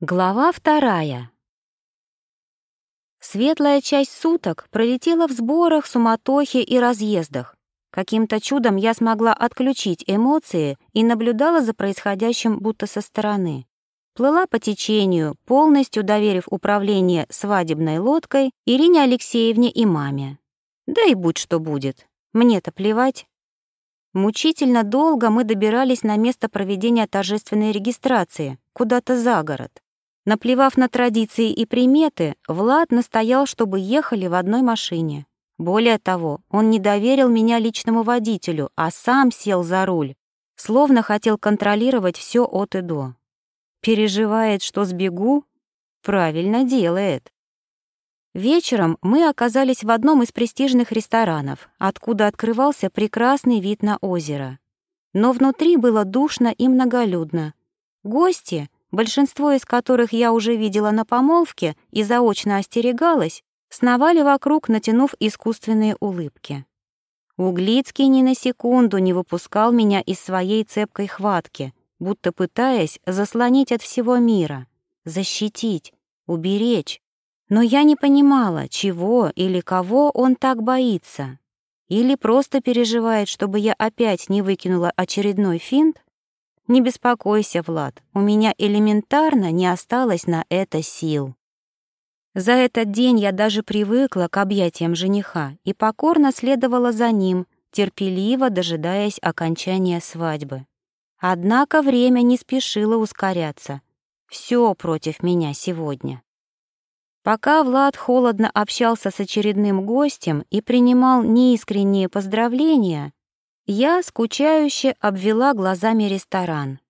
Глава вторая. Светлая часть суток пролетела в сборах, суматохе и разъездах. Каким-то чудом я смогла отключить эмоции и наблюдала за происходящим будто со стороны. Плыла по течению, полностью доверив управление свадебной лодкой Ирине Алексеевне и маме. Да и будь что будет, мне-то плевать. Мучительно долго мы добирались на место проведения торжественной регистрации, куда-то за город. Наплевав на традиции и приметы, Влад настоял, чтобы ехали в одной машине. Более того, он не доверил меня личному водителю, а сам сел за руль, словно хотел контролировать все от и до. Переживает, что сбегу? Правильно делает. Вечером мы оказались в одном из престижных ресторанов, откуда открывался прекрасный вид на озеро. Но внутри было душно и многолюдно. Гости — большинство из которых я уже видела на помолвке и заочно остерегалась, сновали вокруг, натянув искусственные улыбки. Углицкий ни на секунду не выпускал меня из своей цепкой хватки, будто пытаясь заслонить от всего мира, защитить, уберечь. Но я не понимала, чего или кого он так боится. Или просто переживает, чтобы я опять не выкинула очередной финт, не беспокойся, Влад, у меня элементарно не осталось на это сил. За этот день я даже привыкла к объятиям жениха и покорно следовала за ним, терпеливо дожидаясь окончания свадьбы. Однако время не спешило ускоряться. Все против меня сегодня. Пока Влад холодно общался с очередным гостем и принимал неискренние поздравления, я скучающе обвела глазами ресторан.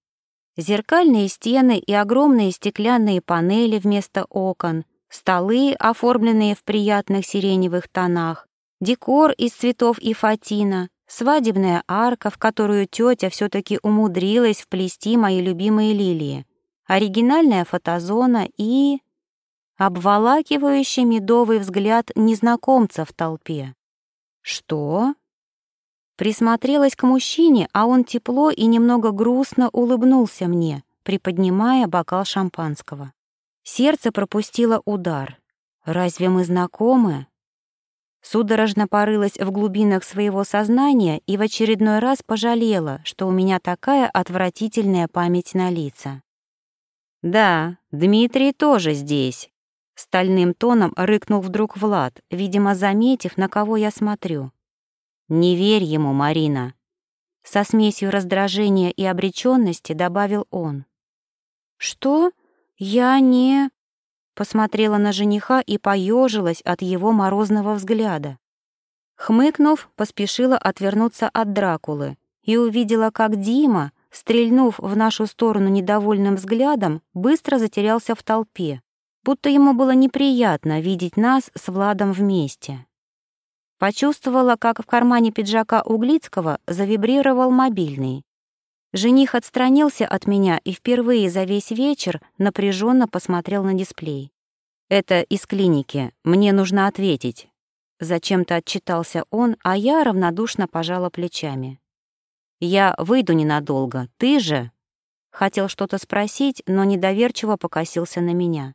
Зеркальные стены и огромные стеклянные панели вместо окон, столы, оформленные в приятных сиреневых тонах, декор из цветов и фатина, свадебная арка, в которую тетя все-таки умудрилась вплести мои любимые лилии, оригинальная фотозона и... обволакивающий медовый взгляд незнакомца в толпе. Что? Присмотрелась к мужчине, а он тепло и немного грустно улыбнулся мне, приподнимая бокал шампанского. Сердце пропустило удар. «Разве мы знакомы?» Судорожно порылась в глубинах своего сознания и в очередной раз пожалела, что у меня такая отвратительная память на лица. «Да, Дмитрий тоже здесь», — стальным тоном рыкнул вдруг Влад, видимо, заметив, на кого я смотрю. «Не верь ему, Марина!» Со смесью раздражения и обреченности добавил он. «Что? Я не...» Посмотрела на жениха и поежилась от его морозного взгляда. Хмыкнув, поспешила отвернуться от Дракулы и увидела, как Дима, стрельнув в нашу сторону недовольным взглядом, быстро затерялся в толпе, будто ему было неприятно видеть нас с Владом вместе. Почувствовала, как в кармане пиджака Углицкого завибрировал мобильный. Жених отстранился от меня и впервые за весь вечер напряженно посмотрел на дисплей. «Это из клиники. Мне нужно ответить». Зачем-то отчитался он, а я равнодушно пожала плечами. «Я выйду ненадолго. Ты же...» Хотел что-то спросить, но недоверчиво покосился на меня.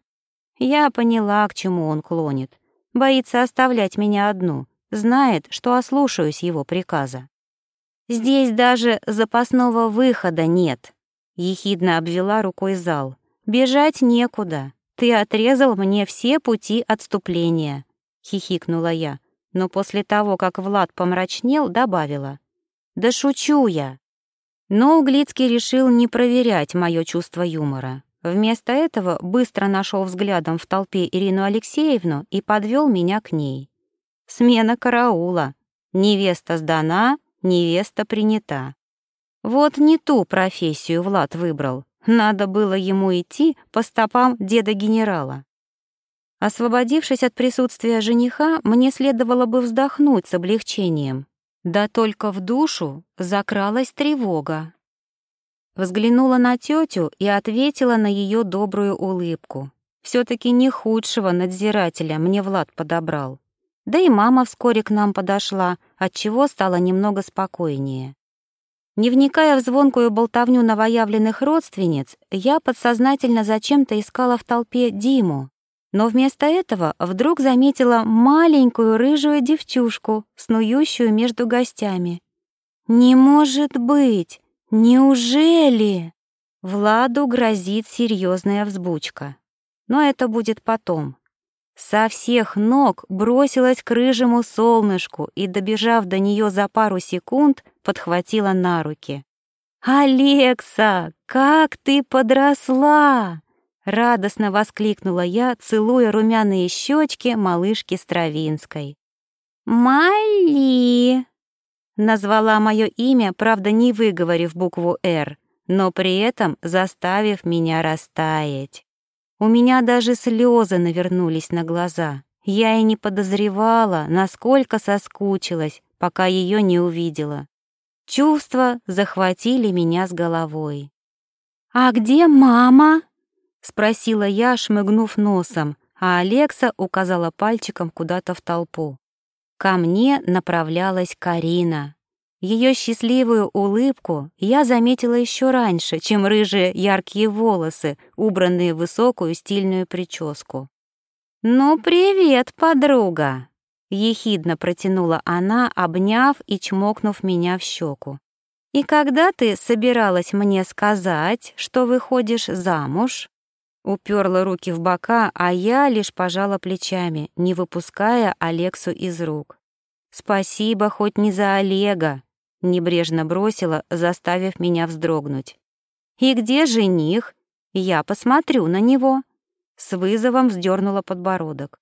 Я поняла, к чему он клонит. Боится оставлять меня одну — знает, что ослушаюсь его приказа. «Здесь даже запасного выхода нет», — ехидно обвела рукой зал. «Бежать некуда. Ты отрезал мне все пути отступления», — хихикнула я, но после того, как Влад помрачнел, добавила. «Да шучу я». Но Углицкий решил не проверять мое чувство юмора. Вместо этого быстро нашел взглядом в толпе Ирину Алексеевну и подвел меня к ней. Смена караула. Невеста сдана, невеста принята. Вот не ту профессию Влад выбрал. Надо было ему идти по стопам деда-генерала. Освободившись от присутствия жениха, мне следовало бы вздохнуть с облегчением. Да только в душу закралась тревога. Взглянула на тетю и ответила на ее добрую улыбку. все таки не худшего надзирателя мне Влад подобрал. Да и мама вскоре к нам подошла, отчего стало немного спокойнее. Не вникая в звонкую болтовню новоявленных родственниц, я подсознательно зачем-то искала в толпе Диму, но вместо этого вдруг заметила маленькую рыжую девчушку, снующую между гостями. «Не может быть! Неужели?» Владу грозит серьезная взбучка. Но это будет потом. Со всех ног бросилась к рыжему солнышку и, добежав до нее за пару секунд, подхватила на руки. «Алекса, как ты подросла!» Радостно воскликнула я, целуя румяные щечки малышки Стравинской. «Мали!» Назвала мое имя, правда, не выговорив букву «Р», но при этом заставив меня растаять. У меня даже слезы навернулись на глаза. Я и не подозревала, насколько соскучилась, пока ее не увидела. Чувства захватили меня с головой. «А где мама?» — спросила я, шмыгнув носом, а Алекса указала пальчиком куда-то в толпу. Ко мне направлялась Карина. Ее счастливую улыбку я заметила еще раньше, чем рыжие яркие волосы, убранные в высокую стильную прическу. «Ну, привет, подруга!» — ехидно протянула она, обняв и чмокнув меня в щеку. «И когда ты собиралась мне сказать, что выходишь замуж?» Уперла руки в бока, а я лишь пожала плечами, не выпуская Алексу из рук. «Спасибо хоть не за Олега», Небрежно бросила, заставив меня вздрогнуть. «И где жених? Я посмотрю на него». С вызовом вздернула подбородок.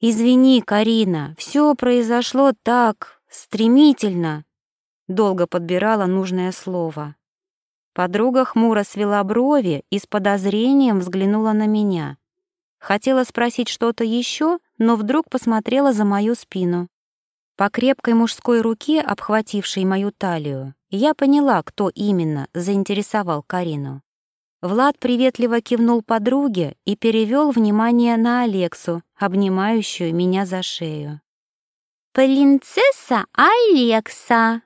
«Извини, Карина, все произошло так стремительно». Долго подбирала нужное слово. Подруга хмуро свела брови и с подозрением взглянула на меня. Хотела спросить что-то еще, но вдруг посмотрела за мою спину. По крепкой мужской руке, обхватившей мою талию, я поняла, кто именно заинтересовал Карину. Влад приветливо кивнул подруге и перевел внимание на Алексу, обнимающую меня за шею. «Принцесса Алекса!»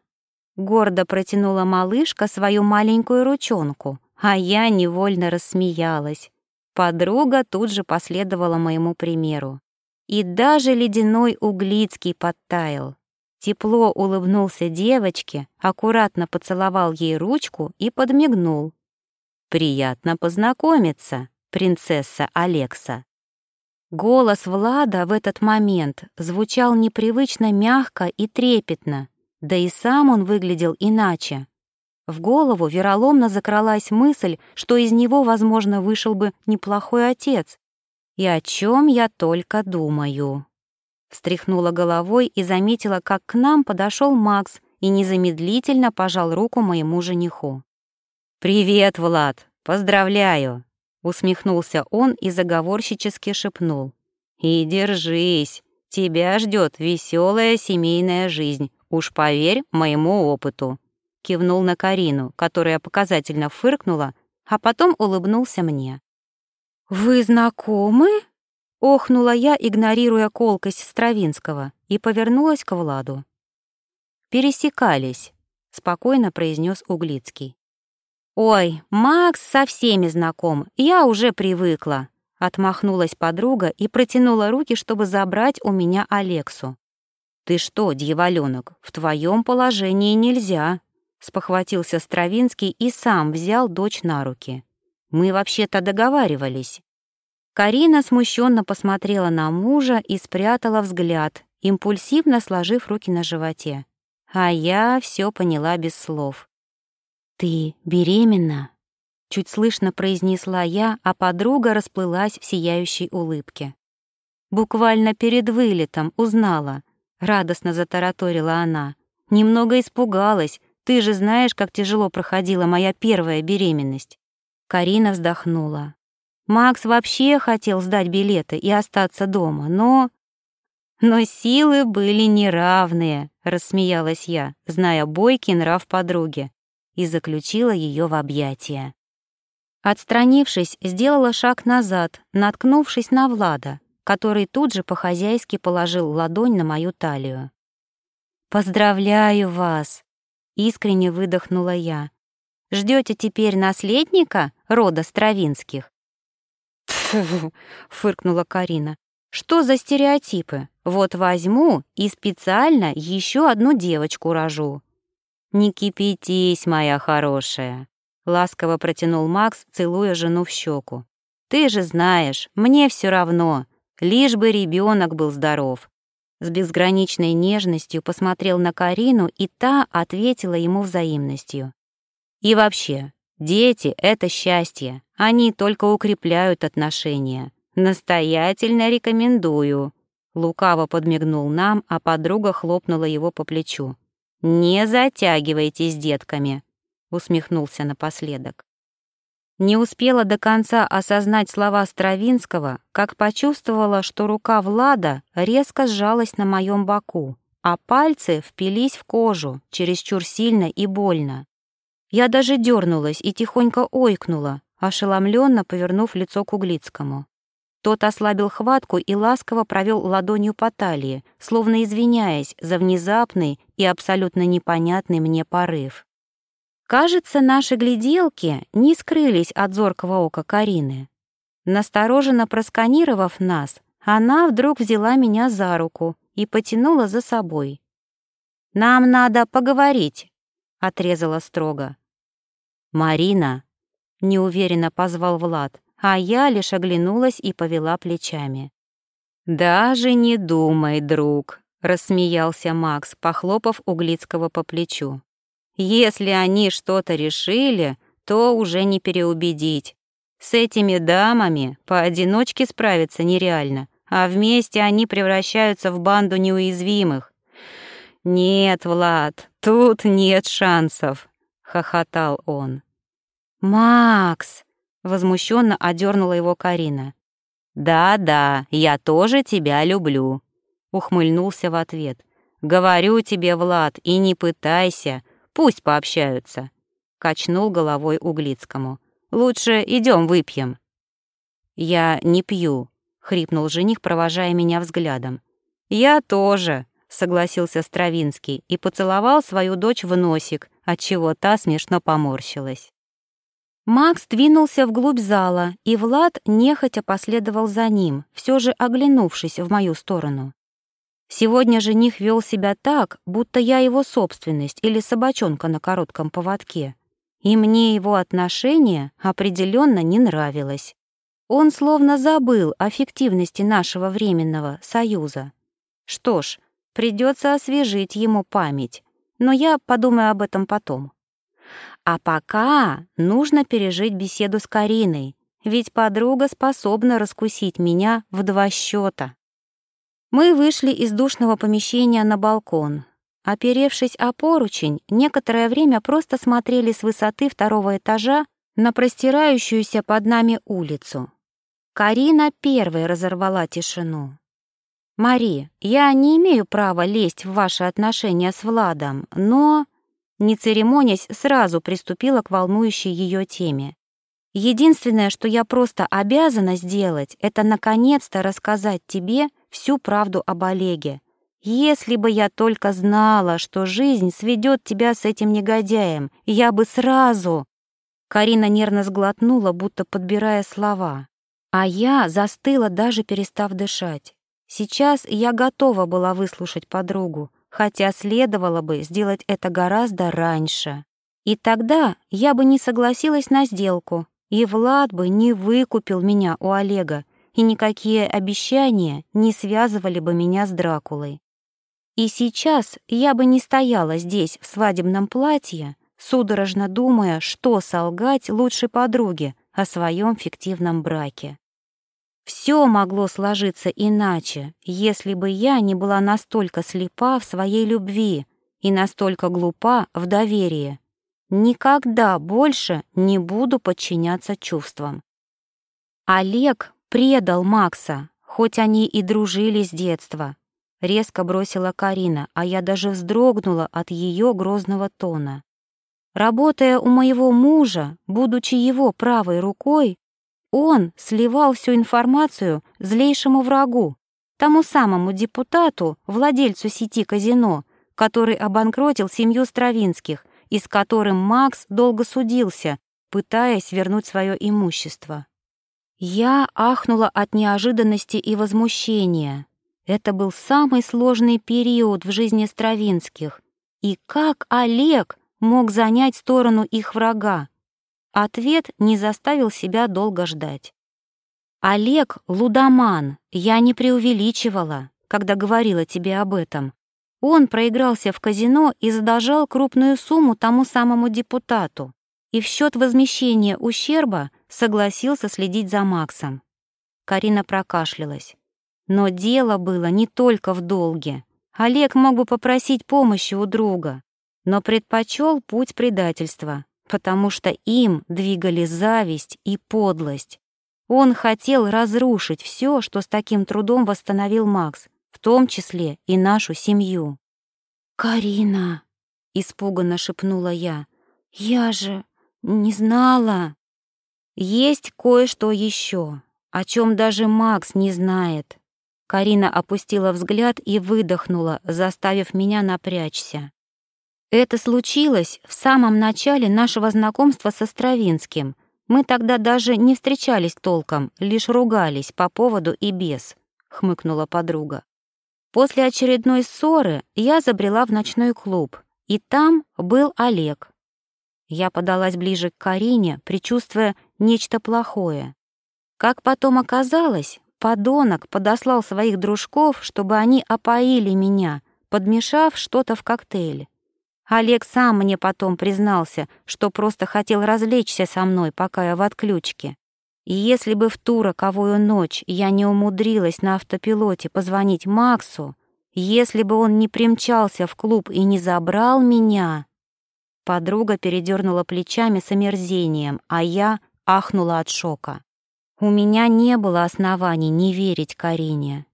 Гордо протянула малышка свою маленькую ручонку, а я невольно рассмеялась. Подруга тут же последовала моему примеру. И даже ледяной Углицкий подтаял. Тепло улыбнулся девочке, аккуратно поцеловал ей ручку и подмигнул. «Приятно познакомиться, принцесса Алекса». Голос Влада в этот момент звучал непривычно мягко и трепетно, да и сам он выглядел иначе. В голову вероломно закралась мысль, что из него, возможно, вышел бы неплохой отец, и о чем я только думаю. Встряхнула головой и заметила, как к нам подошел Макс и незамедлительно пожал руку моему жениху. «Привет, Влад! Поздравляю!» Усмехнулся он и заговорщически шепнул. «И держись! Тебя ждет веселая семейная жизнь, уж поверь моему опыту!» Кивнул на Карину, которая показательно фыркнула, а потом улыбнулся мне. «Вы знакомы?» — охнула я, игнорируя колкость Стравинского, и повернулась к Владу. «Пересекались», — спокойно произнес Углицкий. «Ой, Макс со всеми знаком, я уже привыкла», — отмахнулась подруга и протянула руки, чтобы забрать у меня Алексу. «Ты что, дьяволёнок, в твоем положении нельзя», — спохватился Стравинский и сам взял дочь на руки. Мы вообще-то договаривались. Карина смущенно посмотрела на мужа и спрятала взгляд, импульсивно сложив руки на животе. А я все поняла без слов. «Ты беременна?» — чуть слышно произнесла я, а подруга расплылась в сияющей улыбке. Буквально перед вылетом узнала. Радостно затараторила она. Немного испугалась. Ты же знаешь, как тяжело проходила моя первая беременность. Карина вздохнула. Макс вообще хотел сдать билеты и остаться дома, но... Но силы были неравные, рассмеялась я, зная бойкий нрав подруги, и заключила ее в объятия. Отстранившись, сделала шаг назад, наткнувшись на Влада, который тут же по-хозяйски положил ладонь на мою талию. «Поздравляю вас!» Искренне выдохнула я. Ждете теперь наследника рода Стравинских? Фу, фыркнула Карина. Что за стереотипы? Вот возьму и специально еще одну девочку рожу. Не кипятись, моя хорошая, ласково протянул Макс, целуя жену в щеку. Ты же знаешь, мне все равно, лишь бы ребенок был здоров. С безграничной нежностью посмотрел на Карину, и та ответила ему взаимностью. И вообще, дети — это счастье, они только укрепляют отношения. Настоятельно рекомендую. Лукаво подмигнул нам, а подруга хлопнула его по плечу. «Не затягивайтесь с детками», — усмехнулся напоследок. Не успела до конца осознать слова Стравинского, как почувствовала, что рука Влада резко сжалась на моем боку, а пальцы впились в кожу, чересчур сильно и больно. Я даже дернулась и тихонько ойкнула, ошеломленно повернув лицо к Углицкому. Тот ослабил хватку и ласково провел ладонью по талии, словно извиняясь за внезапный и абсолютно непонятный мне порыв. Кажется, наши гляделки не скрылись от зоркого ока Карины. Настороженно просканировав нас, она вдруг взяла меня за руку и потянула за собой. «Нам надо поговорить», — отрезала строго. «Марина», — неуверенно позвал Влад, а я лишь оглянулась и повела плечами. «Даже не думай, друг», — рассмеялся Макс, похлопав Углицкого по плечу. Если они что-то решили, то уже не переубедить. С этими дамами поодиночке справиться нереально, а вместе они превращаются в банду неуязвимых. «Нет, Влад, тут нет шансов», — хохотал он. «Макс!» — возмущенно одернула его Карина. «Да-да, я тоже тебя люблю», — ухмыльнулся в ответ. «Говорю тебе, Влад, и не пытайся, Пусть пообщаются», — качнул головой Углицкому. «Лучше идем выпьем». «Я не пью», — хрипнул жених, провожая меня взглядом. «Я тоже», — согласился Стравинский и поцеловал свою дочь в носик, отчего та смешно поморщилась. Макс двинулся вглубь зала, и Влад нехотя последовал за ним, все же оглянувшись в мою сторону. Сегодня жених вел себя так, будто я его собственность или собачонка на коротком поводке. И мне его отношение определенно не нравилось. Он словно забыл о фиктивности нашего временного союза. Что ж, придется освежить ему память, но я подумаю об этом потом. А пока нужно пережить беседу с Кариной, ведь подруга способна раскусить меня в два счета. Мы вышли из душного помещения на балкон. Оперевшись о поручень, некоторое время просто смотрели с высоты второго этажа на простирающуюся под нами улицу. Карина первой разорвала тишину. «Мари, я не имею права лезть в ваши отношения с Владом, но...» Не церемонясь, сразу приступила к волнующей ее теме. «Единственное, что я просто обязана сделать, это наконец-то рассказать тебе всю правду об Олеге. Если бы я только знала, что жизнь сведет тебя с этим негодяем, я бы сразу...» Карина нервно сглотнула, будто подбирая слова. А я застыла, даже перестав дышать. Сейчас я готова была выслушать подругу, хотя следовало бы сделать это гораздо раньше. И тогда я бы не согласилась на сделку, и Влад бы не выкупил меня у Олега, и никакие обещания не связывали бы меня с Дракулой. И сейчас я бы не стояла здесь в свадебном платье, судорожно думая, что солгать лучшей подруге о своем фиктивном браке. Все могло сложиться иначе, если бы я не была настолько слепа в своей любви и настолько глупа в доверии. Никогда больше не буду подчиняться чувствам. Олег предал Макса, хоть они и дружили с детства. Резко бросила Карина, а я даже вздрогнула от ее грозного тона. Работая у моего мужа, будучи его правой рукой, он сливал всю информацию злейшему врагу, тому самому депутату, владельцу сети казино, который обанкротил семью Стравинских и с которым Макс долго судился, пытаясь вернуть свое имущество. Я ахнула от неожиданности и возмущения. Это был самый сложный период в жизни Стравинских. И как Олег мог занять сторону их врага? Ответ не заставил себя долго ждать. Олег — лудоман, я не преувеличивала, когда говорила тебе об этом. Он проигрался в казино и задолжал крупную сумму тому самому депутату, и в счет возмещения ущерба согласился следить за Максом. Карина прокашлялась. Но дело было не только в долге. Олег мог бы попросить помощи у друга, но предпочел путь предательства, потому что им двигали зависть и подлость. Он хотел разрушить все, что с таким трудом восстановил Макс, в том числе и нашу семью. «Карина!» — испуганно шепнула я. «Я же не знала!» «Есть кое-что еще, о чем даже Макс не знает». Карина опустила взгляд и выдохнула, заставив меня напрячься. Это случилось в самом начале нашего знакомства со Стравинским — мы тогда даже не встречались толком, лишь ругались по поводу и без», — хмыкнула подруга. После очередной ссоры я забрела в ночной клуб, и там был Олег. Я подалась ближе к Карине, предчувствуя нечто плохое. Как потом оказалось, подонок подослал своих дружков, чтобы они опоили меня, подмешав что-то в коктейль. Олег сам мне потом признался, что просто хотел развлечься со мной, пока я в отключке. И если бы в ту роковую ночь я не умудрилась на автопилоте позвонить Максу, если бы он не примчался в клуб и не забрал меня... Подруга передернула плечами с омерзением, а я ахнула от шока. У меня не было оснований не верить Карине.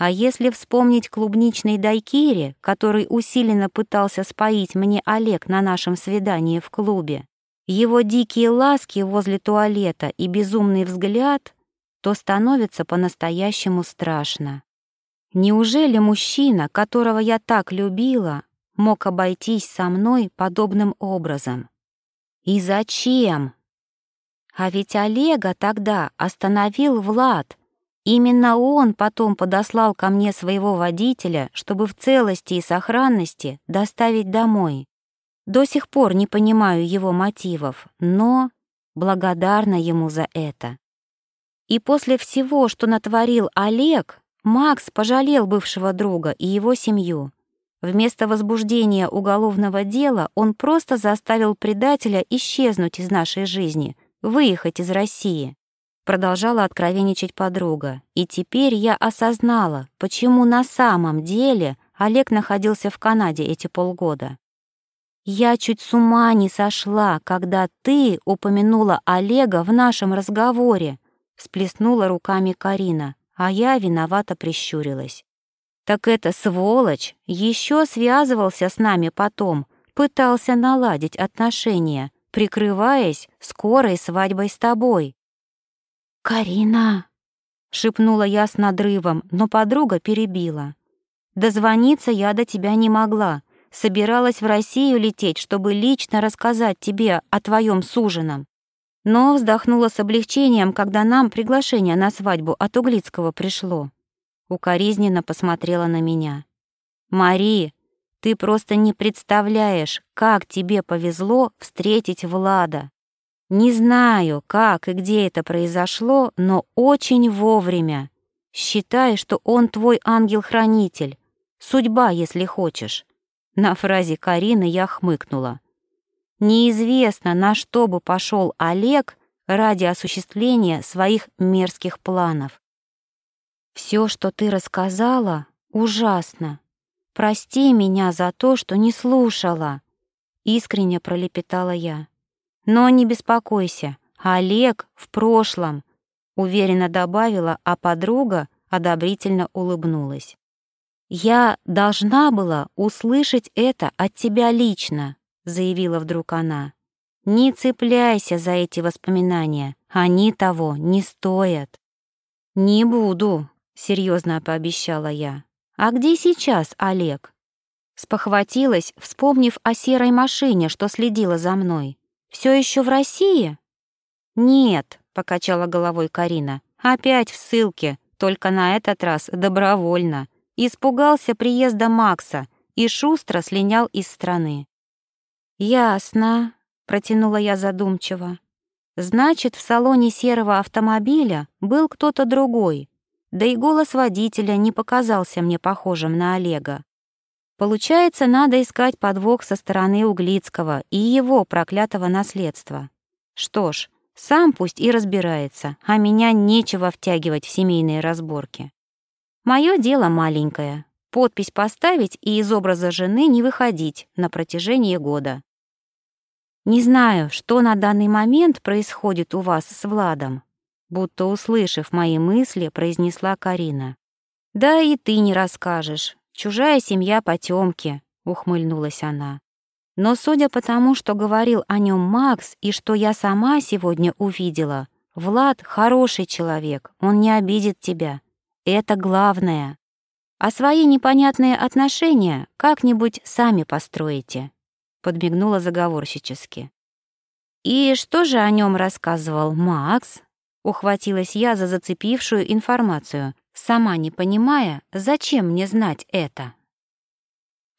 А если вспомнить клубничный дайкири, который усиленно пытался споить мне Олег на нашем свидании в клубе, его дикие ласки возле туалета и безумный взгляд, то становится по-настоящему страшно. Неужели мужчина, которого я так любила, мог обойтись со мной подобным образом? И зачем? А ведь Олега тогда остановил Влад, Именно он потом подослал ко мне своего водителя, чтобы в целости и сохранности доставить домой. До сих пор не понимаю его мотивов, но благодарна ему за это. И после всего, что натворил Олег, Макс пожалел бывшего друга и его семью. Вместо возбуждения уголовного дела он просто заставил предателя исчезнуть из нашей жизни, выехать из России. Продолжала откровенничать подруга. И теперь я осознала, почему на самом деле Олег находился в Канаде эти полгода. Я чуть с ума не сошла, когда ты упомянула Олега в нашем разговоре, всплеснула руками Карина, а я виновато прищурилась. Так это сволочь еще связывался с нами потом, пытался наладить отношения, прикрываясь скорой свадьбой с тобой. «Карина!» — шепнула я с надрывом, но подруга перебила. «Дозвониться я до тебя не могла. Собиралась в Россию лететь, чтобы лично рассказать тебе о твоем суженом. Но вздохнула с облегчением, когда нам приглашение на свадьбу от Углицкого пришло. Укоризненно посмотрела на меня. «Мари, ты просто не представляешь, как тебе повезло встретить Влада. Не знаю, как и где это произошло, но очень вовремя. Считай, что он твой ангел-хранитель. Судьба, если хочешь. На фразе Карины я хмыкнула. Неизвестно, на что бы пошел Олег ради осуществления своих мерзких планов. Все, что ты рассказала, ужасно. Прости меня за то, что не слушала, искренне пролепетала я. Но не беспокойся, Олег в прошлом, уверенно добавила, а подруга одобрительно улыбнулась. «Я должна была услышать это от тебя лично», — заявила вдруг она. «Не цепляйся за эти воспоминания, они того не стоят». «Не буду», — серьезно пообещала я. «А где сейчас Олег?» Спохватилась, вспомнив о серой машине, что следила за мной. Все еще в России? Нет, покачала головой Карина. Опять в ссылке, только на этот раз добровольно. Испугался приезда Макса и шустро слинял из страны. «Ясно», — протянула я задумчиво. «Значит, в салоне серого автомобиля был кто-то другой, да и голос водителя не показался мне похожим на Олега. Получается, надо искать подвох со стороны Углицкого и его проклятого наследства. Что ж, сам пусть и разбирается, а меня нечего втягивать в семейные разборки. Мое дело маленькое — подпись поставить и из образа жены не выходить на протяжении года. Не знаю, что на данный момент происходит у вас с Владом, будто услышав мои мысли, произнесла Карина. Да и ты не расскажешь, «Чужая семья потемки», — ухмыльнулась она. «Но судя по тому, что говорил о нем Макс и что я сама сегодня увидела, Влад хороший человек, он не обидит тебя. Это главное. А свои непонятные отношения как-нибудь сами построите», — подмигнула заговорщически. «И что же о нем рассказывал Макс?» — ухватилась я за зацепившую информацию, сама не понимая, зачем мне знать это.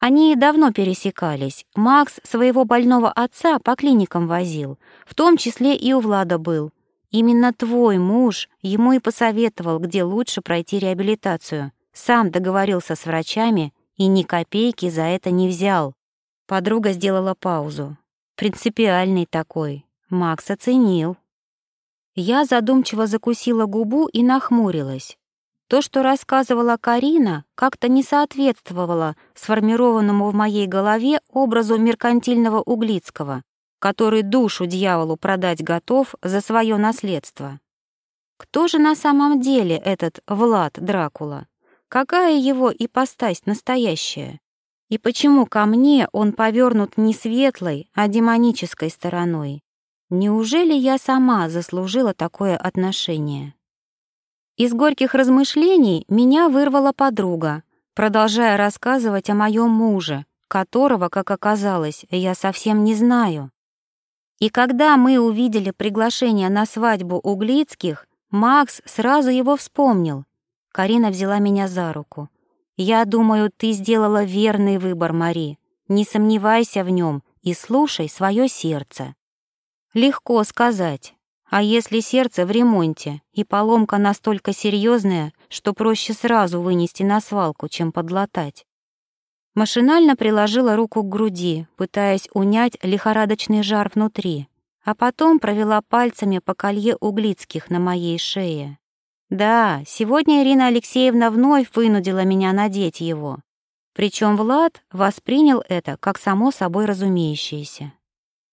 Они давно пересекались. Макс своего больного отца по клиникам возил, в том числе и у Влада был. Именно твой муж ему и посоветовал, где лучше пройти реабилитацию. Сам договорился с врачами и ни копейки за это не взял. Подруга сделала паузу. Принципиальный такой. Макс оценил. Я задумчиво закусила губу и нахмурилась. То, что рассказывала Карина, как-то не соответствовало сформированному в моей голове образу меркантильного Углицкого, который душу дьяволу продать готов за свое наследство. Кто же на самом деле этот Влад Дракула? Какая его ипостась настоящая? И почему ко мне он повернут не светлой, а демонической стороной? Неужели я сама заслужила такое отношение? Из горьких размышлений меня вырвала подруга, продолжая рассказывать о моем муже, которого, как оказалось, я совсем не знаю. И когда мы увидели приглашение на свадьбу Углицких, Макс сразу его вспомнил. Карина взяла меня за руку. «Я думаю, ты сделала верный выбор, Мари. Не сомневайся в нем и слушай свое сердце». Легко сказать, а если сердце в ремонте, и поломка настолько серьезная, что проще сразу вынести на свалку, чем подлатать? Машинально приложила руку к груди, пытаясь унять лихорадочный жар внутри, а потом провела пальцами по колье углицких на моей шее. Да, сегодня Ирина Алексеевна вновь вынудила меня надеть его. Причем Влад воспринял это как само собой разумеющееся.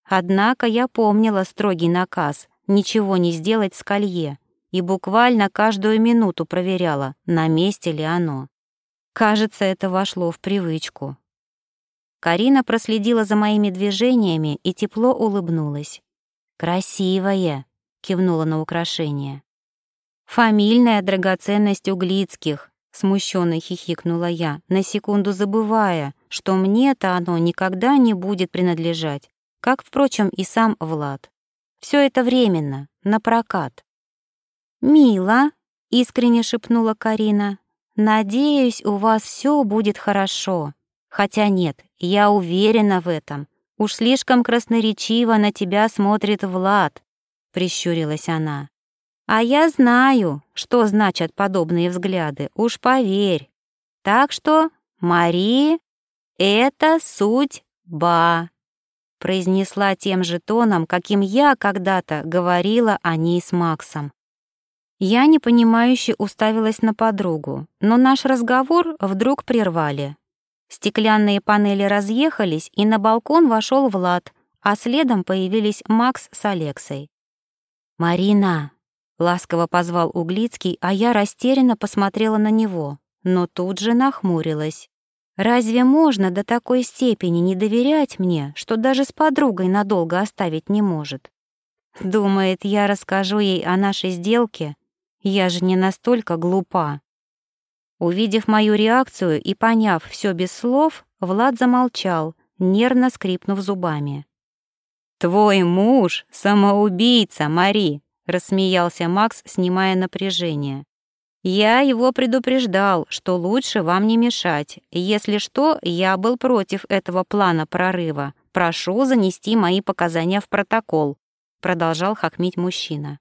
Однако я помнила строгий наказ ничего не сделать с колье и буквально каждую минуту проверяла, на месте ли оно. Кажется, это вошло в привычку. Карина проследила за моими движениями и тепло улыбнулась. «Красивое!» — кивнула на украшение. «Фамильная драгоценность Углицких», — смущенно хихикнула я, на секунду забывая, что мне-то оно никогда не будет принадлежать, как, впрочем, и сам Влад. Все это временно, на прокат. «Мила», — искренне шепнула Карина, — «надеюсь, у вас все будет хорошо. Хотя нет, я уверена в этом. Уж слишком красноречиво на тебя смотрит Влад», — прищурилась она. «А я знаю, что значат подобные взгляды, уж поверь. Так что, Мари, это судьба» произнесла тем же тоном, каким я когда-то говорила о ней с Максом. Я непонимающе уставилась на подругу, но наш разговор вдруг прервали. Стеклянные панели разъехались, и на балкон вошел Влад, а следом появились Макс с Алексой. «Марина!» — ласково позвал Углицкий, а я растерянно посмотрела на него, но тут же нахмурилась. Разве можно до такой степени не доверять мне, что даже с подругой надолго оставить не может? Думает, я расскажу ей о нашей сделке? Я же не настолько глупа. Увидев мою реакцию и поняв все без слов, Влад замолчал, нервно скрипнув зубами. «Твой муж — самоубийца, Мари!» — рассмеялся Макс, снимая напряжение. «Я его предупреждал, что лучше вам не мешать. Если что, я был против этого плана прорыва. Прошу занести мои показания в протокол», — продолжал хохмить мужчина.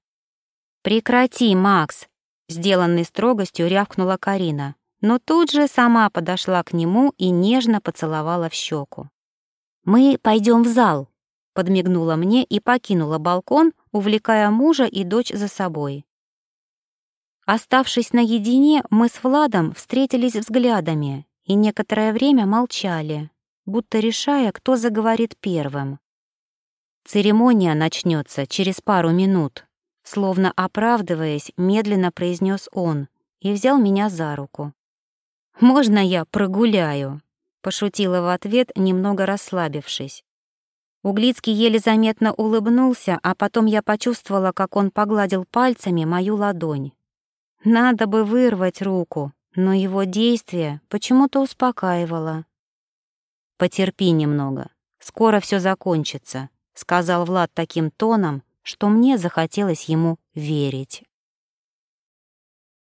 «Прекрати, Макс!» — сделанной строгостью рявкнула Карина, но тут же сама подошла к нему и нежно поцеловала в щеку. «Мы пойдем в зал», подмигнула мне и покинула балкон, увлекая мужа и дочь за собой. Оставшись наедине, мы с Владом встретились взглядами и некоторое время молчали, будто решая, кто заговорит первым. Церемония начнется через пару минут, словно оправдываясь, медленно произнес он и взял меня за руку. «Можно я прогуляю?» — пошутила в ответ, немного расслабившись. Углицкий еле заметно улыбнулся, а потом я почувствовала, как он погладил пальцами мою ладонь. Надо бы вырвать руку, но его действие почему-то успокаивало. «Потерпи немного, скоро все закончится», — сказал Влад таким тоном, что мне захотелось ему верить.